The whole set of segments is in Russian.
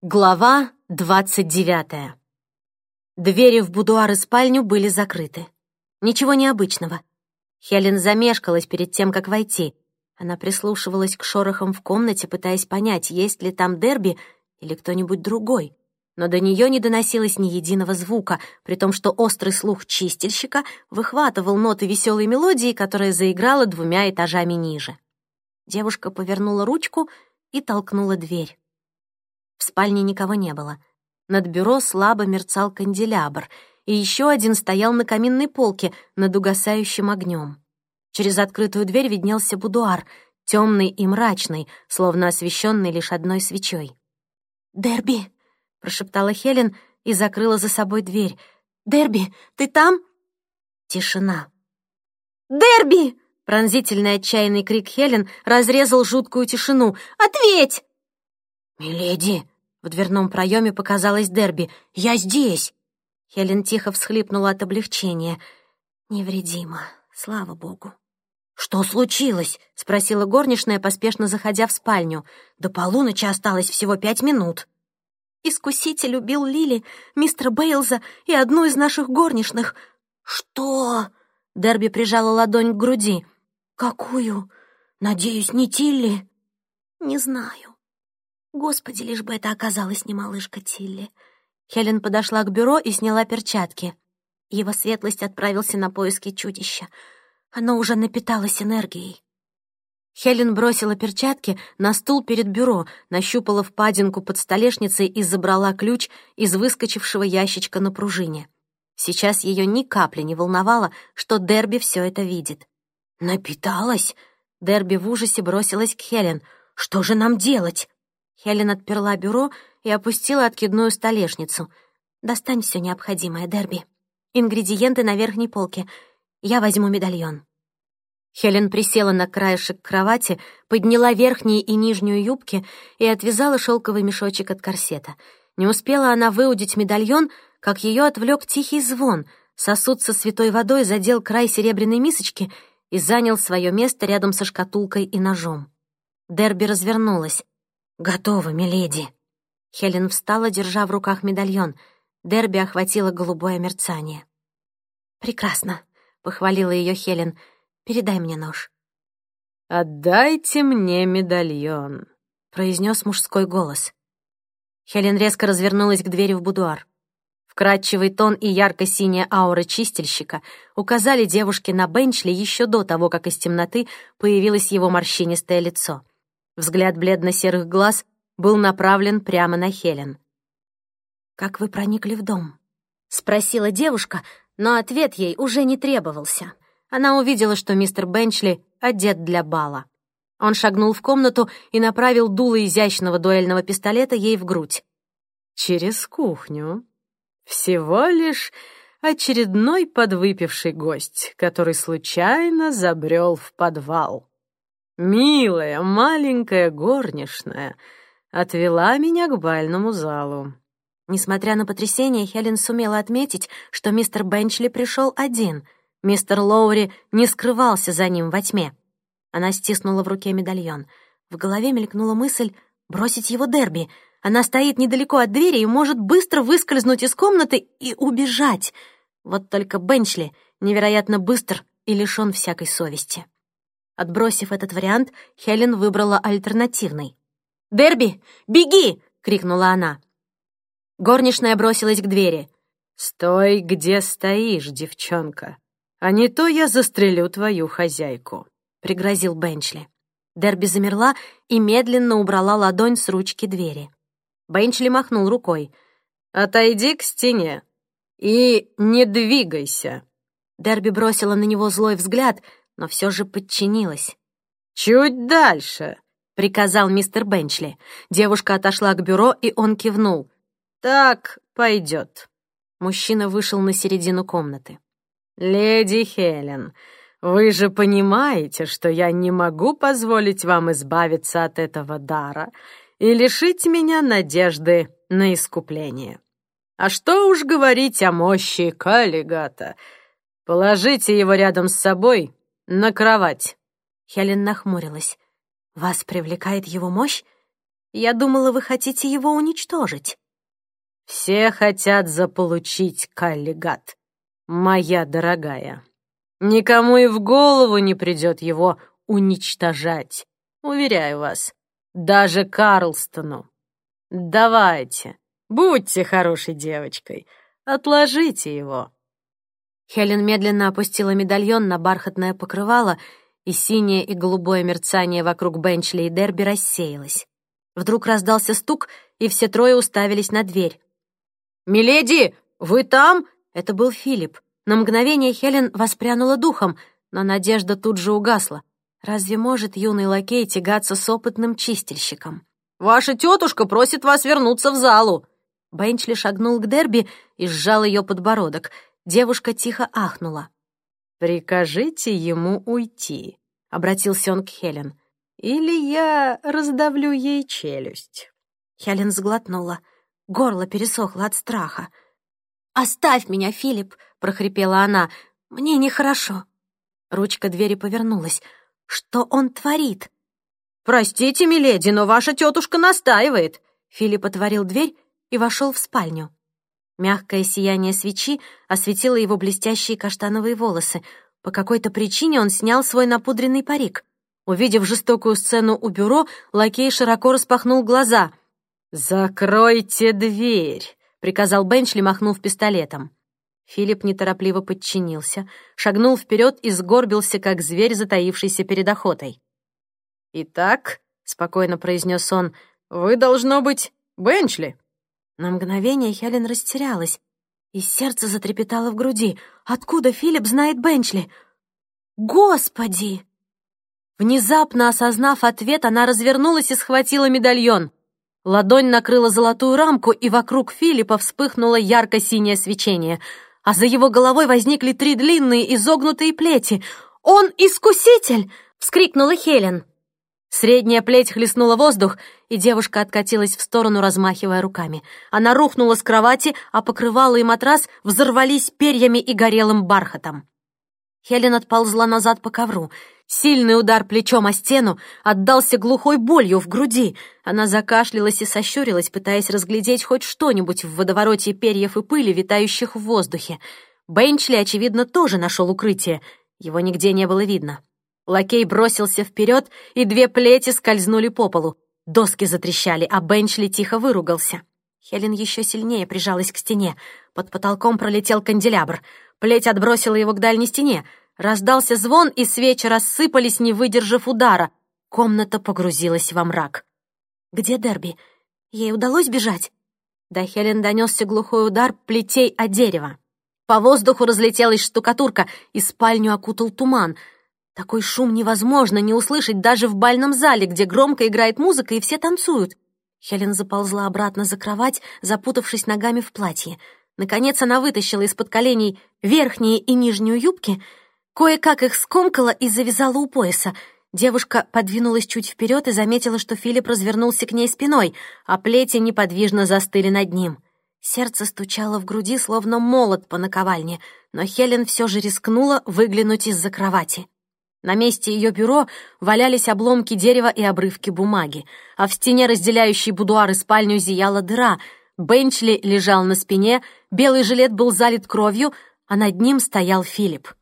Глава двадцать девятая. Двери в будуар и спальню были закрыты. Ничего необычного. Хелен замешкалась перед тем, как войти. Она прислушивалась к шорохам в комнате, пытаясь понять, есть ли там Дерби или кто-нибудь другой. Но до нее не доносилось ни единого звука, при том, что острый слух чистильщика выхватывал ноты веселой мелодии, которая заиграла двумя этажами ниже. Девушка повернула ручку и толкнула дверь. В спальне никого не было. Над бюро слабо мерцал канделябр, и еще один стоял на каминной полке над угасающим огнем. Через открытую дверь виднелся будуар, темный и мрачный, словно освещенный лишь одной свечой. «Дерби!» — прошептала Хелен и закрыла за собой дверь. «Дерби, ты там?» Тишина. «Дерби!» — пронзительный отчаянный крик Хелен разрезал жуткую тишину. «Ответь!» «Миледи!» — в дверном проеме показалась Дерби. «Я здесь!» Хелен тихо всхлипнула от облегчения. «Невредимо, слава богу». «Что случилось?» — спросила горничная, поспешно заходя в спальню. «До полуночи осталось всего пять минут». «Искуситель убил Лили, мистера Бейлза и одну из наших горничных». «Что?» — Дерби прижала ладонь к груди. «Какую? Надеюсь, не Тилли?» «Не знаю. Господи, лишь бы это оказалась не малышка Тилли. Хелен подошла к бюро и сняла перчатки. Его светлость отправился на поиски чудища. Оно уже напиталось энергией. Хелен бросила перчатки на стул перед бюро, нащупала впадинку под столешницей и забрала ключ из выскочившего ящичка на пружине. Сейчас ее ни капли не волновало, что Дерби все это видит. «Напиталась?» Дерби в ужасе бросилась к Хелен. «Что же нам делать?» Хелен отперла бюро и опустила откидную столешницу. «Достань все необходимое, Дерби. Ингредиенты на верхней полке. Я возьму медальон». Хелен присела на краешек кровати, подняла верхние и нижнюю юбки и отвязала шелковый мешочек от корсета. Не успела она выудить медальон, как ее отвлек тихий звон. Сосуд со святой водой задел край серебряной мисочки и занял свое место рядом со шкатулкой и ножом. Дерби развернулась. «Готово, миледи». Хелен встала, держа в руках медальон. Дерби охватило голубое мерцание. «Прекрасно», — похвалила ее Хелен. «Передай мне нож». «Отдайте мне медальон», — произнес мужской голос. Хелен резко развернулась к двери в будуар. Вкрадчивый тон и ярко-синяя аура чистильщика указали девушке на Бенчли еще до того, как из темноты появилось его морщинистое лицо. Взгляд бледно-серых глаз был направлен прямо на Хелен. «Как вы проникли в дом?» — спросила девушка, но ответ ей уже не требовался. Она увидела, что мистер Бенчли одет для бала. Он шагнул в комнату и направил дуло изящного дуэльного пистолета ей в грудь. «Через кухню. Всего лишь очередной подвыпивший гость, который случайно забрел в подвал». Милая, маленькая горничная отвела меня к бальному залу. Несмотря на потрясение, Хелен сумела отметить, что мистер Бенчли пришел один. Мистер Лоури не скрывался за ним во тьме. Она стиснула в руке медальон. В голове мелькнула мысль бросить его Дерби. Она стоит недалеко от двери и может быстро выскользнуть из комнаты и убежать. Вот только Бенчли невероятно быстр и лишён всякой совести. Отбросив этот вариант, Хелен выбрала альтернативный. «Дерби, беги!» — крикнула она. Горничная бросилась к двери. «Стой, где стоишь, девчонка, а не то я застрелю твою хозяйку», — пригрозил Бенчли. Дерби замерла и медленно убрала ладонь с ручки двери. Бенчли махнул рукой. «Отойди к стене и не двигайся». Дерби бросила на него злой взгляд — но все же подчинилась. «Чуть дальше», — приказал мистер Бенчли. Девушка отошла к бюро, и он кивнул. «Так пойдет». Мужчина вышел на середину комнаты. «Леди Хелен, вы же понимаете, что я не могу позволить вам избавиться от этого дара и лишить меня надежды на искупление. А что уж говорить о мощи Каллигата. Положите его рядом с собой «На кровать!» Хелен нахмурилась. «Вас привлекает его мощь?» Я думала, вы хотите его уничтожить». «Все хотят заполучить Каллигат, моя дорогая. Никому и в голову не придет его уничтожать, уверяю вас, даже Карлстону. Давайте, будьте хорошей девочкой, отложите его». Хелен медленно опустила медальон на бархатное покрывало, и синее и голубое мерцание вокруг Бенчли и Дерби рассеялось. Вдруг раздался стук, и все трое уставились на дверь. «Миледи, вы там?» Это был Филипп. На мгновение Хелен воспрянула духом, но надежда тут же угасла. Разве может юный лакей тягаться с опытным чистильщиком? «Ваша тетушка просит вас вернуться в залу!» Бенчли шагнул к Дерби и сжал ее подбородок — Девушка тихо ахнула. «Прикажите ему уйти», — обратился он к Хелен. «Или я раздавлю ей челюсть». Хелен сглотнула. Горло пересохло от страха. «Оставь меня, Филипп!» — прохрипела она. «Мне нехорошо». Ручка двери повернулась. «Что он творит?» «Простите, миледи, но ваша тетушка настаивает!» Филипп отворил дверь и вошел в спальню. Мягкое сияние свечи осветило его блестящие каштановые волосы. По какой-то причине он снял свой напудренный парик. Увидев жестокую сцену у бюро, лакей широко распахнул глаза. «Закройте дверь!» — приказал Бенчли, махнув пистолетом. Филипп неторопливо подчинился, шагнул вперед и сгорбился, как зверь, затаившийся перед охотой. «Итак», — спокойно произнес он, — «вы, должно быть, Бенчли». На мгновение Хелен растерялась, и сердце затрепетало в груди. Откуда Филипп знает Бенчли? Господи! Внезапно осознав ответ, она развернулась и схватила медальон. Ладонь накрыла золотую рамку, и вокруг Филиппа вспыхнуло ярко-синее свечение, а за его головой возникли три длинные изогнутые плети. «Он искуситель!» — вскрикнула Хелен. Средняя плеть хлестнула воздух, и девушка откатилась в сторону, размахивая руками. Она рухнула с кровати, а покрывало и матрас взорвались перьями и горелым бархатом. Хелен отползла назад по ковру. Сильный удар плечом о стену отдался глухой болью в груди. Она закашлялась и сощурилась, пытаясь разглядеть хоть что-нибудь в водовороте перьев и пыли, витающих в воздухе. Бенчли, очевидно, тоже нашел укрытие. Его нигде не было видно. Лакей бросился вперед, и две плети скользнули по полу. Доски затрещали, а Бенчли тихо выругался. Хелен еще сильнее прижалась к стене. Под потолком пролетел канделябр. Плеть отбросила его к дальней стене. Раздался звон, и свечи рассыпались, не выдержав удара. Комната погрузилась во мрак. «Где Дерби? Ей удалось бежать?» До Хелен донесся глухой удар плетей о дерево. По воздуху разлетелась штукатурка, и спальню окутал туман — такой шум невозможно не услышать даже в бальном зале, где громко играет музыка и все танцуют. Хелен заползла обратно за кровать, запутавшись ногами в платье. Наконец она вытащила из-под коленей верхние и нижнюю юбки, кое-как их скомкала и завязала у пояса. Девушка подвинулась чуть вперед и заметила, что Филипп развернулся к ней спиной, а плети неподвижно застыли над ним. Сердце стучало в груди, словно молот по наковальне, но Хелен все же рискнула выглянуть из-за кровати. На месте ее бюро валялись обломки дерева и обрывки бумаги, а в стене, разделяющей будуар и спальню, зияла дыра. Бенчли лежал на спине, белый жилет был залит кровью, а над ним стоял Филипп.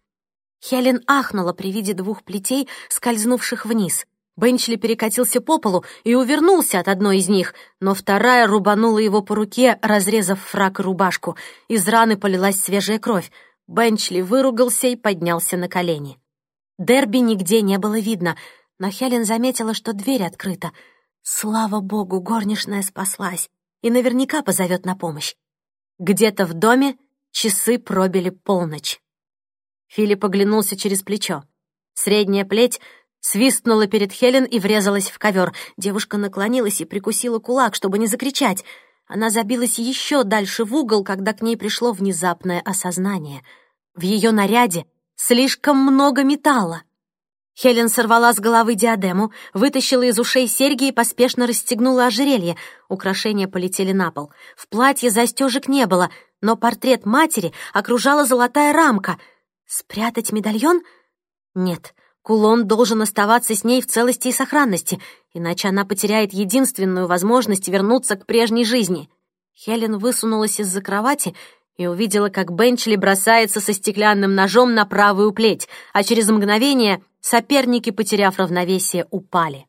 Хелен ахнула при виде двух плетей, скользнувших вниз. Бенчли перекатился по полу и увернулся от одной из них, но вторая рубанула его по руке, разрезав фрак и рубашку. Из раны полилась свежая кровь. Бенчли выругался и поднялся на колени. Дерби нигде не было видно, но Хелен заметила, что дверь открыта. Слава богу, горничная спаслась и наверняка позовет на помощь. Где-то в доме часы пробили полночь. Филипп оглянулся через плечо. Средняя плеть свистнула перед Хелен и врезалась в ковер. Девушка наклонилась и прикусила кулак, чтобы не закричать. Она забилась еще дальше в угол, когда к ней пришло внезапное осознание. В ее наряде Слишком много металла. Хелен сорвала с головы диадему, вытащила из ушей серьги и поспешно расстегнула ожерелье. Украшения полетели на пол. В платье застежек не было, но портрет матери окружала золотая рамка. Спрятать медальон? Нет, кулон должен оставаться с ней в целости и сохранности, иначе она потеряет единственную возможность вернуться к прежней жизни. Хелен высунулась из-за кровати и увидела, как Бенчли бросается со стеклянным ножом на правую плеть, а через мгновение соперники, потеряв равновесие, упали.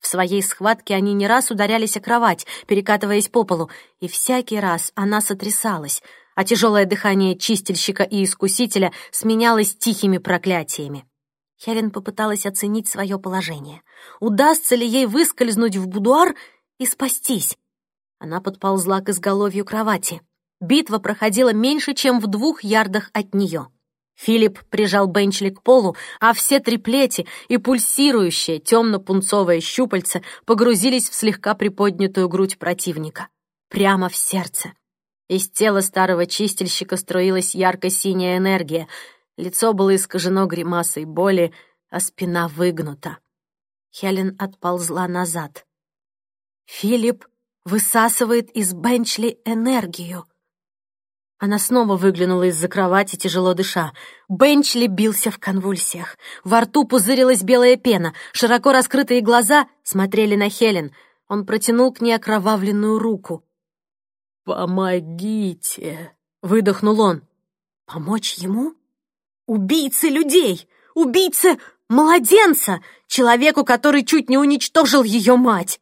В своей схватке они не раз ударялись о кровать, перекатываясь по полу, и всякий раз она сотрясалась, а тяжелое дыхание чистильщика и искусителя сменялось тихими проклятиями. Хелен попыталась оценить свое положение. Удастся ли ей выскользнуть в будуар и спастись? Она подползла к изголовью кровати. Битва проходила меньше, чем в двух ярдах от нее. Филипп прижал Бенчли к полу, а все три плети и пульсирующее темно-пунцовое щупальце погрузились в слегка приподнятую грудь противника. Прямо в сердце. Из тела старого чистильщика струилась ярко-синяя энергия. Лицо было искажено гримасой боли, а спина выгнута. Хелен отползла назад. Филипп высасывает из Бенчли энергию. Она снова выглянула из-за кровати, тяжело дыша. Бенчли бился в конвульсиях. Во рту пузырилась белая пена. Широко раскрытые глаза смотрели на Хелен. Он протянул к ней окровавленную руку. «Помогите!» — выдохнул он. «Помочь ему? Убийце людей! Убийце младенца! Человеку, который чуть не уничтожил ее мать!»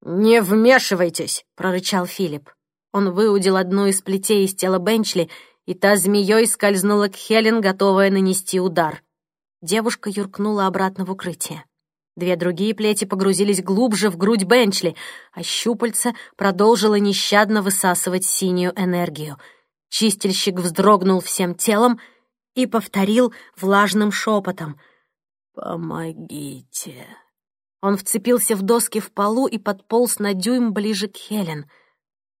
«Не вмешивайтесь!» — прорычал Филипп. Он выудил одну из плетей из тела Бенчли, и та змеей скользнула к Хелен, готовая нанести удар. Девушка юркнула обратно в укрытие. Две другие плети погрузились глубже в грудь Бенчли, а щупальце продолжило нещадно высасывать синюю энергию. Чистильщик вздрогнул всем телом и повторил влажным шепотом «Помогите». Он вцепился в доски в полу и подполз на дюйм ближе к Хелен —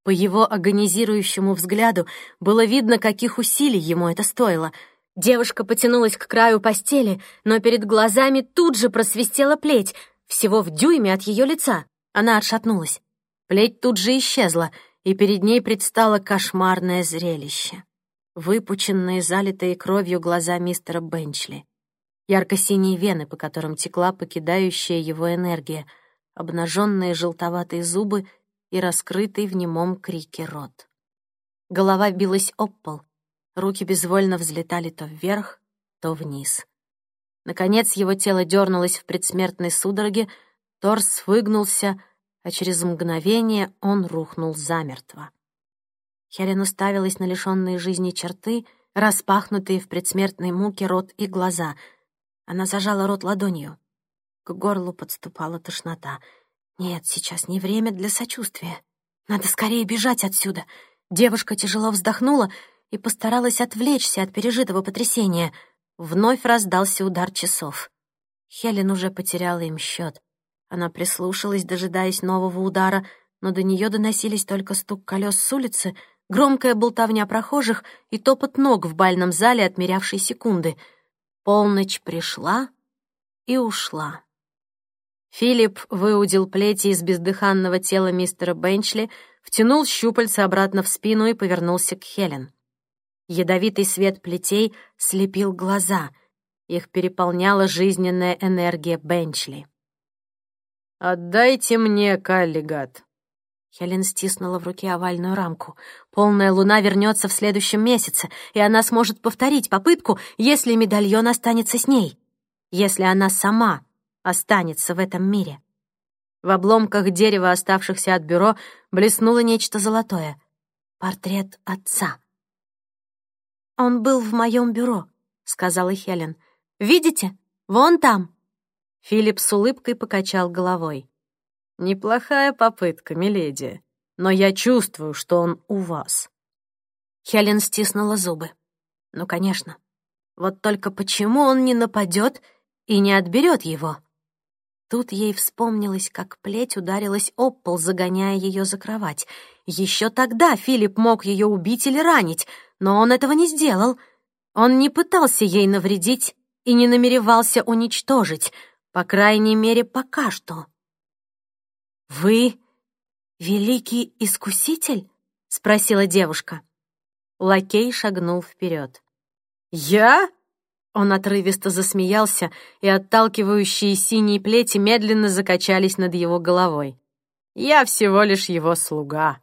по его агонизирующему взгляду было видно, каких усилий ему это стоило. Девушка потянулась к краю постели, но перед глазами тут же просвистела плеть, всего в дюйме от ее лица. Она отшатнулась. Плеть тут же исчезла, и перед ней предстало кошмарное зрелище. Выпученные, залитые кровью глаза мистера Бенчли. Ярко-синие вены, по которым текла покидающая его энергия, обнаженные желтоватые зубы — и раскрытый в немом крике рот. Голова билась об пол, руки безвольно взлетали то вверх, то вниз. Наконец его тело дернулось в предсмертной судороге, торс выгнулся, а через мгновение он рухнул замертво. Хелен уставилась на лишенные жизни черты, распахнутые в предсмертной муке рот и глаза. Она зажала рот ладонью. К горлу подступала тошнота — нет, сейчас не время для сочувствия. Надо скорее бежать отсюда. Девушка тяжело вздохнула и постаралась отвлечься от пережитого потрясения. Вновь раздался удар часов. Хелен уже потеряла им счет. Она прислушалась, дожидаясь нового удара, но до нее доносились только стук колес с улицы, громкая болтовня прохожих и топот ног в бальном зале, отмерявшей секунды. Полночь пришла и ушла. Филипп выудил плети из бездыханного тела мистера Бенчли, втянул щупальца обратно в спину и повернулся к Хелен. Ядовитый свет плетей слепил глаза. Их переполняла жизненная энергия Бенчли. «Отдайте мне каллигат». Хелен стиснула в руке овальную рамку. Полная луна вернется в следующем месяце, и она сможет повторить попытку, если медальон останется с ней. Если она сама останется в этом мире. В обломках дерева, оставшихся от бюро, блеснуло нечто золотое. Портрет отца. «Он был в моем бюро», — сказала Хелен. «Видите? Вон там». Филипп с улыбкой покачал головой. «Неплохая попытка, миледи, но я чувствую, что он у вас». Хелен стиснула зубы. «Ну, конечно. Вот только почему он не нападет и не отберет его?» Тут ей вспомнилось, как плеть ударилась об пол, загоняя ее за кровать. Еще тогда Филипп мог ее убить или ранить, но он этого не сделал. Он не пытался ей навредить и не намеревался уничтожить, по крайней мере, пока что. «Вы великий искуситель?» — спросила девушка. Лакей шагнул вперед. «Я? Он отрывисто засмеялся, и отталкивающие синие плети медленно закачались над его головой. «Я всего лишь его слуга».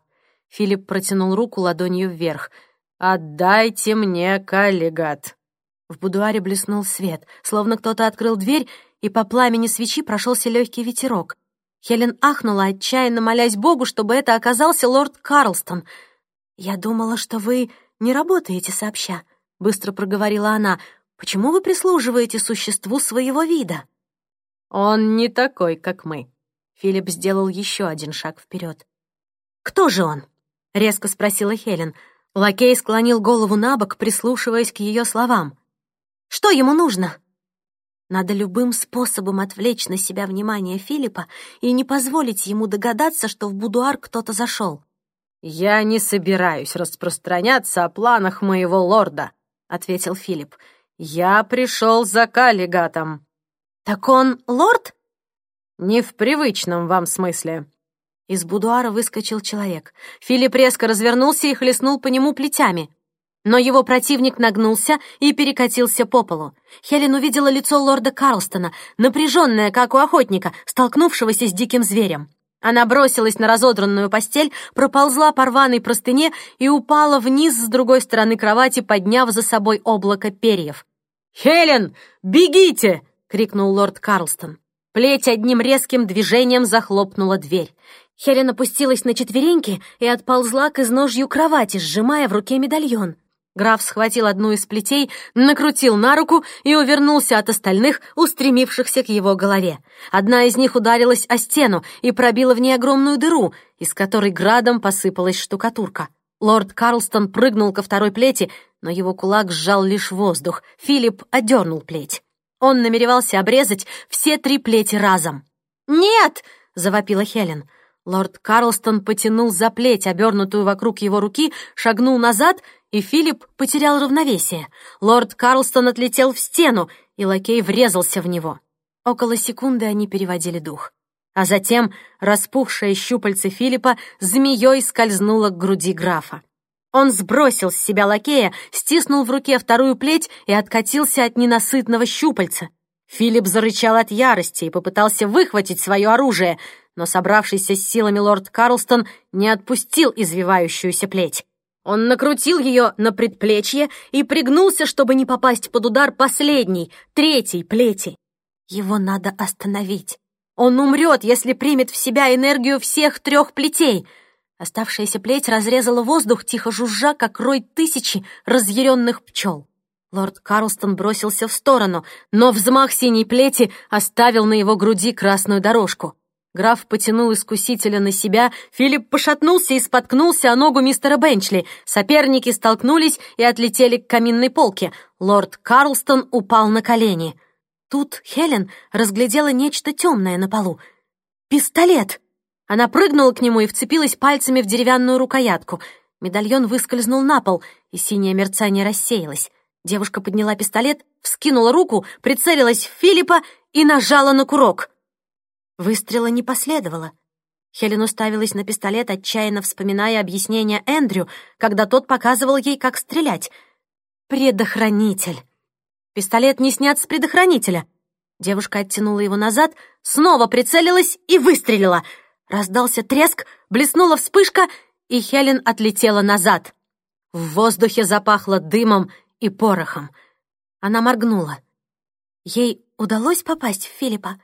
Филипп протянул руку ладонью вверх. «Отдайте мне коллегат». В будуаре блеснул свет, словно кто-то открыл дверь, и по пламени свечи прошелся легкий ветерок. Хелен ахнула, отчаянно молясь Богу, чтобы это оказался лорд Карлстон. «Я думала, что вы не работаете сообща», — быстро проговорила она. «Почему вы прислуживаете существу своего вида?» «Он не такой, как мы». Филипп сделал еще один шаг вперед. «Кто же он?» — резко спросила Хелен. Лакей склонил голову на бок, прислушиваясь к ее словам. Что ему нужно? Надо любым способом отвлечь на себя внимание Филиппа и не позволить ему догадаться, что в будуар кто-то зашел. «Я не собираюсь распространяться о планах моего лорда», — ответил Филипп. «Я пришел за каллигатом». «Так он лорд?» «Не в привычном вам смысле». Из будуара выскочил человек. Филипп резко развернулся и хлестнул по нему плетями. Но его противник нагнулся и перекатился по полу. Хелен увидела лицо лорда Карлстона, напряженное, как у охотника, столкнувшегося с диким зверем. Она бросилась на разодранную постель, проползла по рваной простыне и упала вниз с другой стороны кровати, подняв за собой облако перьев. «Хелен, бегите!» — крикнул лорд Карлстон. Плеть одним резким движением захлопнула дверь. Хелен опустилась на четвереньки и отползла к изножью кровати, сжимая в руке медальон. Граф схватил одну из плетей, накрутил на руку и увернулся от остальных, устремившихся к его голове. Одна из них ударилась о стену и пробила в ней огромную дыру, из которой градом посыпалась штукатурка. Лорд Карлстон прыгнул ко второй плети, но его кулак сжал лишь воздух. Филипп одернул плеть. Он намеревался обрезать все три плети разом. «Нет!» — завопила Хелен. Лорд Карлстон потянул за плеть, обернутую вокруг его руки, шагнул назад — и Филипп потерял равновесие. Лорд Карлстон отлетел в стену, и лакей врезался в него. Около секунды они переводили дух. А затем распухшее щупальце Филиппа змеей скользнуло к груди графа. Он сбросил с себя лакея, стиснул в руке вторую плеть и откатился от ненасытного щупальца. Филипп зарычал от ярости и попытался выхватить свое оружие, но собравшийся с силами лорд Карлстон не отпустил извивающуюся плеть. Он накрутил ее на предплечье и пригнулся, чтобы не попасть под удар последней, третьей плети. Его надо остановить. Он умрет, если примет в себя энергию всех трех плетей. Оставшаяся плеть разрезала воздух, тихо жужжа, как рой тысячи разъяренных пчел. Лорд Карлстон бросился в сторону, но взмах синей плети оставил на его груди красную дорожку. Граф потянул искусителя на себя, Филипп пошатнулся и споткнулся о ногу мистера Бенчли. Соперники столкнулись и отлетели к каминной полке. Лорд Карлстон упал на колени. Тут Хелен разглядела нечто темное на полу. «Пистолет!» Она прыгнула к нему и вцепилась пальцами в деревянную рукоятку. Медальон выскользнул на пол, и синее мерцание рассеялось. Девушка подняла пистолет, вскинула руку, прицелилась в Филиппа и нажала на курок. Выстрела не последовало. Хелен уставилась на пистолет, отчаянно вспоминая объяснение Эндрю, когда тот показывал ей, как стрелять. «Предохранитель!» Пистолет не снят с предохранителя. Девушка оттянула его назад, снова прицелилась и выстрелила. Раздался треск, блеснула вспышка, и Хелен отлетела назад. В воздухе запахло дымом и порохом. Она моргнула. Ей удалось попасть в Филиппа?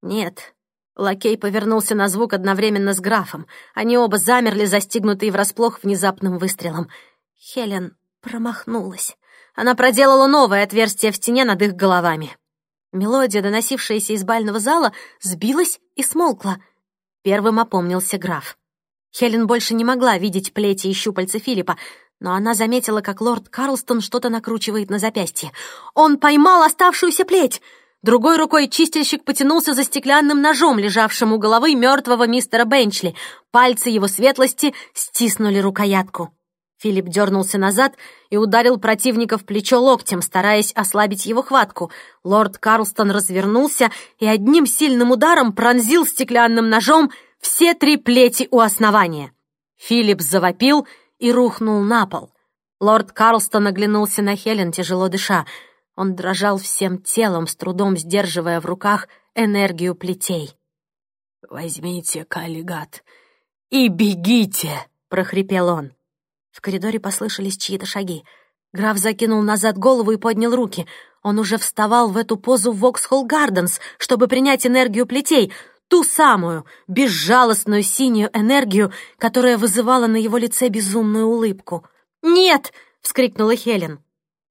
«Нет». Лакей повернулся на звук одновременно с графом. Они оба замерли, застигнутые врасплох внезапным выстрелом. Хелен промахнулась. Она проделала новое отверстие в стене над их головами. Мелодия, доносившаяся из бального зала, сбилась и смолкла. Первым опомнился граф. Хелен больше не могла видеть плети и щупальца Филиппа, но она заметила, как лорд Карлстон что-то накручивает на запястье. Он поймал оставшуюся плеть! Другой рукой чистильщик потянулся за стеклянным ножом, лежавшим у головы мертвого мистера Бенчли. Пальцы его светлости стиснули рукоятку. Филипп дернулся назад и ударил противника в плечо локтем, стараясь ослабить его хватку. Лорд Карлстон развернулся и одним сильным ударом пронзил стеклянным ножом все три плети у основания. Филипп завопил и рухнул на пол. Лорд Карлстон оглянулся на Хелен, тяжело дыша. Он дрожал всем телом, с трудом сдерживая в руках энергию плетей. «Возьмите каллигат и бегите!» — прохрипел он. В коридоре послышались чьи-то шаги. Граф закинул назад голову и поднял руки. Он уже вставал в эту позу в Воксхолл Гарденс, чтобы принять энергию плетей, ту самую, безжалостную синюю энергию, которая вызывала на его лице безумную улыбку. «Нет!» — вскрикнула Хелен.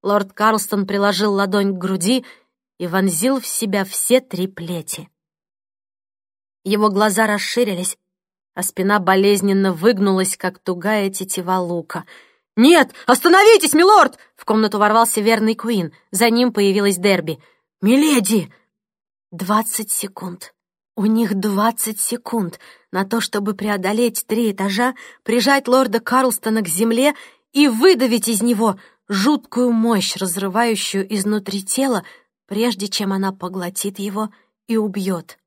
Лорд Карлстон приложил ладонь к груди и вонзил в себя все три плети. Его глаза расширились, а спина болезненно выгнулась, как тугая тетива лука. «Нет! Остановитесь, милорд!» В комнату ворвался верный Куин. За ним появилась Дерби. «Миледи!» Двадцать секунд. У них двадцать секунд на то, чтобы преодолеть три этажа, прижать лорда Карлстона к земле и выдавить из него жуткую мощь, разрывающую изнутри тела, прежде чем она поглотит его и убьет.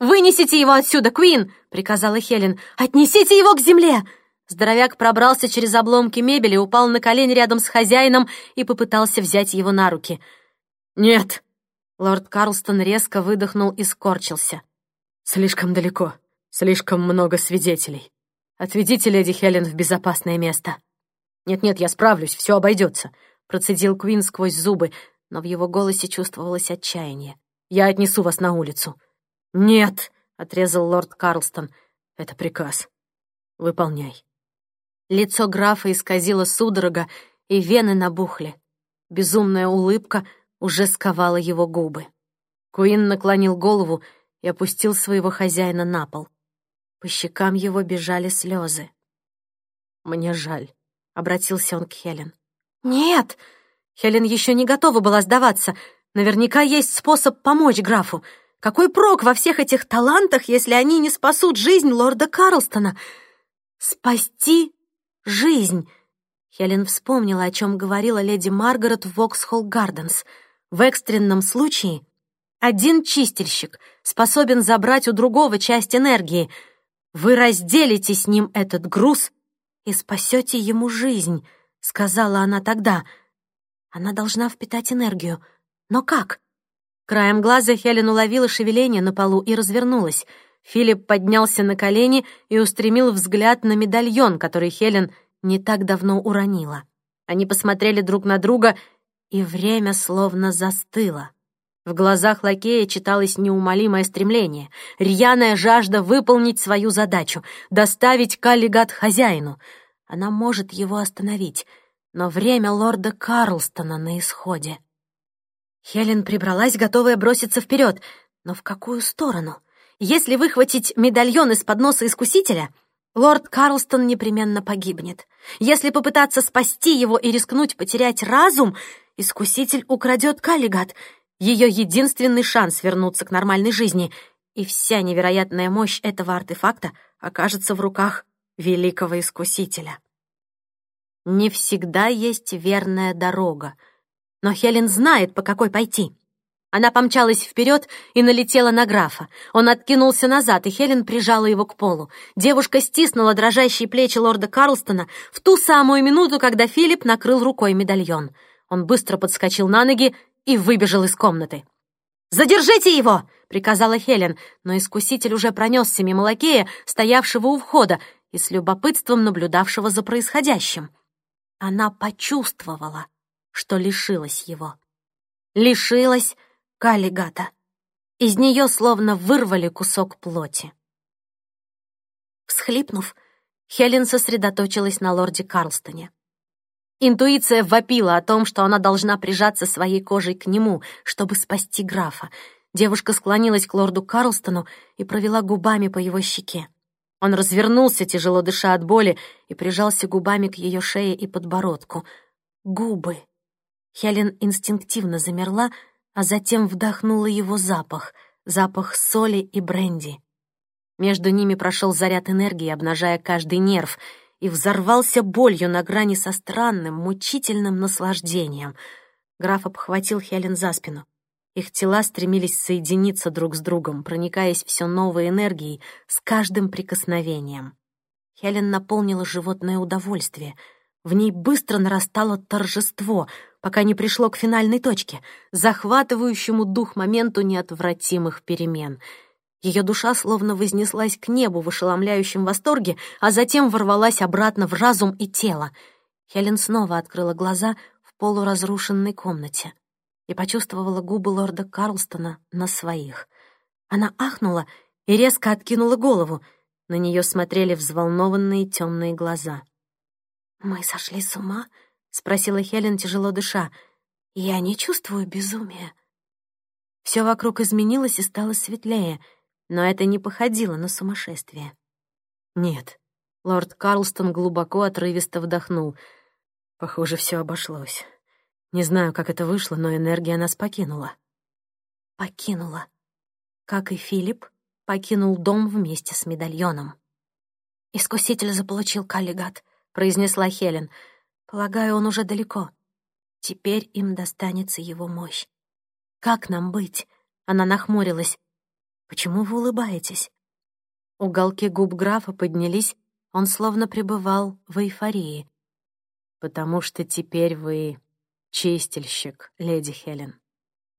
«Вынесите его отсюда, Куин!» — приказала Хелен. «Отнесите его к земле!» Здоровяк пробрался через обломки мебели, упал на колени рядом с хозяином и попытался взять его на руки. «Нет!» Лорд Карлстон резко выдохнул и скорчился. «Слишком далеко. Слишком много свидетелей. Отведите леди Хелен в безопасное место». «Нет-нет, я справлюсь, все обойдется», — процедил Квин сквозь зубы, но в его голосе чувствовалось отчаяние. «Я отнесу вас на улицу». «Нет!» — отрезал лорд Карлстон. «Это приказ. Выполняй». Лицо графа исказило судорога, и вены набухли. Безумная улыбка уже сковала его губы. Куин наклонил голову и опустил своего хозяина на пол. По щекам его бежали слезы. «Мне жаль», — обратился он к Хелен. «Нет!» Хелен еще не готова была сдаваться. Наверняка есть способ помочь графу. Какой прок во всех этих талантах, если они не спасут жизнь лорда Карлстона? Спасти жизнь. Хелен вспомнила, о чем говорила леди Маргарет в Воксхолл Гарденс. В экстренном случае один чистильщик способен забрать у другого часть энергии. Вы разделите с ним этот груз и спасете ему жизнь, сказала она тогда. Она должна впитать энергию. Но как? Краем глаза Хелен уловила шевеление на полу и развернулась. Филипп поднялся на колени и устремил взгляд на медальон, который Хелен не так давно уронила. Они посмотрели друг на друга, и время словно застыло. В глазах лакея читалось неумолимое стремление, рьяная жажда выполнить свою задачу, доставить каллигат хозяину. Она может его остановить, но время лорда Карлстона на исходе. Хелен прибралась, готовая броситься вперед. Но в какую сторону? Если выхватить медальон из-под носа искусителя, лорд Карлстон непременно погибнет. Если попытаться спасти его и рискнуть потерять разум, искуситель украдет Каллигат, ее единственный шанс вернуться к нормальной жизни, и вся невероятная мощь этого артефакта окажется в руках великого искусителя. Не всегда есть верная дорога, но Хелен знает, по какой пойти. Она помчалась вперед и налетела на графа. Он откинулся назад, и Хелен прижала его к полу. Девушка стиснула дрожащие плечи лорда Карлстона в ту самую минуту, когда Филипп накрыл рукой медальон. Он быстро подскочил на ноги и выбежал из комнаты. «Задержите его!» — приказала Хелен, но искуситель уже пронесся мимо лакея, стоявшего у входа и с любопытством наблюдавшего за происходящим. Она почувствовала — что лишилась его. Лишилась Каллигата. Из нее словно вырвали кусок плоти. Всхлипнув, Хелен сосредоточилась на лорде Карлстоне. Интуиция вопила о том, что она должна прижаться своей кожей к нему, чтобы спасти графа. Девушка склонилась к лорду Карлстону и провела губами по его щеке. Он развернулся, тяжело дыша от боли, и прижался губами к ее шее и подбородку. Губы. Хелен инстинктивно замерла, а затем вдохнула его запах, запах соли и бренди. Между ними прошел заряд энергии, обнажая каждый нерв, и взорвался болью на грани со странным, мучительным наслаждением. Граф обхватил Хелен за спину. Их тела стремились соединиться друг с другом, проникаясь все новой энергией с каждым прикосновением. Хелен наполнила животное удовольствие. В ней быстро нарастало торжество — пока не пришло к финальной точке, захватывающему дух моменту неотвратимых перемен. Ее душа словно вознеслась к небу в ошеломляющем восторге, а затем ворвалась обратно в разум и тело. Хелен снова открыла глаза в полуразрушенной комнате и почувствовала губы лорда Карлстона на своих. Она ахнула и резко откинула голову. На нее смотрели взволнованные темные глаза. «Мы сошли с ума?» — спросила Хелен, тяжело дыша. «Я не чувствую безумия». Все вокруг изменилось и стало светлее, но это не походило на сумасшествие. «Нет», — лорд Карлстон глубоко отрывисто вдохнул. «Похоже, все обошлось. Не знаю, как это вышло, но энергия нас покинула». «Покинула», как и Филипп, покинул дом вместе с медальоном. «Искуситель заполучил каллигат», — произнесла Хелен. «Полагаю, он уже далеко. Теперь им достанется его мощь. Как нам быть?» Она нахмурилась. «Почему вы улыбаетесь?» Уголки губ графа поднялись, он словно пребывал в эйфории. «Потому что теперь вы чистильщик, леди Хелен.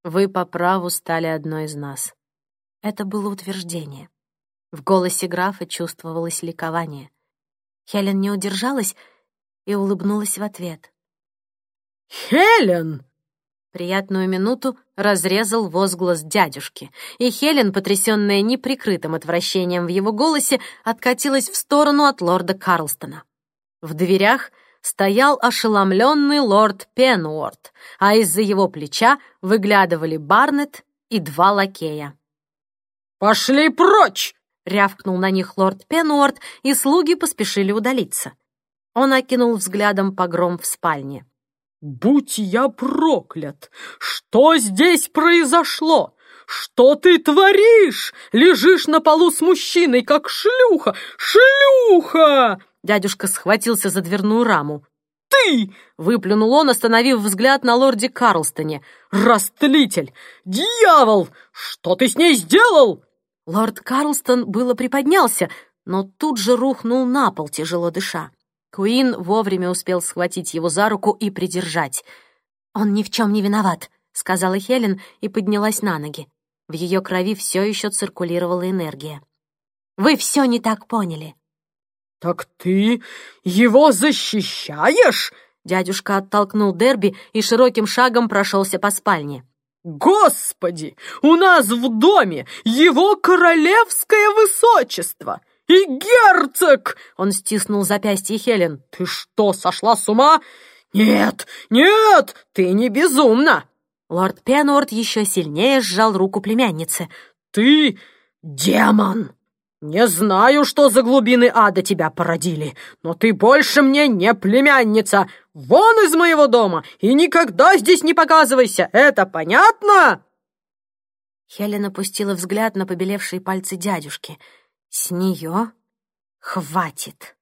Вы по праву стали одной из нас. Это было утверждение. В голосе графа чувствовалось ликование. Хелен не удержалась и улыбнулась в ответ. «Хелен!» Приятную минуту разрезал возглас дядюшки, и Хелен, потрясённая неприкрытым отвращением в его голосе, откатилась в сторону от лорда Карлстона. В дверях стоял ошеломленный лорд Пенуорт, а из-за его плеча выглядывали Барнет и два лакея. «Пошли прочь!» — рявкнул на них лорд Пенуорт, и слуги поспешили удалиться. Он окинул взглядом погром в спальне. «Будь я проклят! Что здесь произошло? Что ты творишь? Лежишь на полу с мужчиной, как шлюха! Шлюха!» Дядюшка схватился за дверную раму. «Ты!» — выплюнул он, остановив взгляд на лорде Карлстоне. «Растлитель! Дьявол! Что ты с ней сделал?» Лорд Карлстон было приподнялся, но тут же рухнул на пол, тяжело дыша. Куин вовремя успел схватить его за руку и придержать. «Он ни в чем не виноват», — сказала Хелен и поднялась на ноги. В ее крови все еще циркулировала энергия. «Вы все не так поняли». «Так ты его защищаешь?» Дядюшка оттолкнул Дерби и широким шагом прошелся по спальне. «Господи, у нас в доме его королевское высочество и герцог!» Он стиснул запястье Хелен. «Ты что, сошла с ума? Нет, нет, ты не безумна!» Лорд Пенуорт еще сильнее сжал руку племянницы. «Ты демон!» «Не знаю, что за глубины ада тебя породили, но ты больше мне не племянница. Вон из моего дома и никогда здесь не показывайся, это понятно?» Хелен опустила взгляд на побелевшие пальцы дядюшки. «С нее хватит!»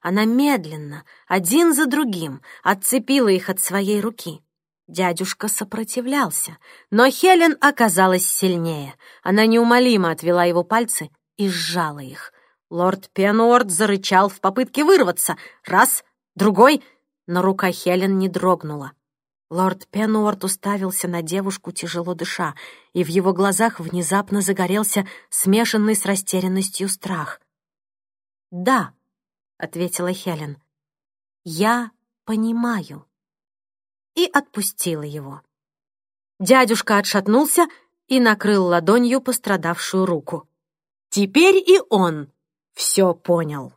Она медленно, один за другим, отцепила их от своей руки. Дядюшка сопротивлялся, но Хелен оказалась сильнее. Она неумолимо отвела его пальцы и сжала их. Лорд Пенуорт зарычал в попытке вырваться. Раз, другой, но рука Хелен не дрогнула. Лорд Пенуорт уставился на девушку, тяжело дыша, и в его глазах внезапно загорелся смешанный с растерянностью страх. «Да», — ответила Хелен, — «я понимаю». И отпустила его. Дядюшка отшатнулся и накрыл ладонью пострадавшую руку. Теперь и он все понял.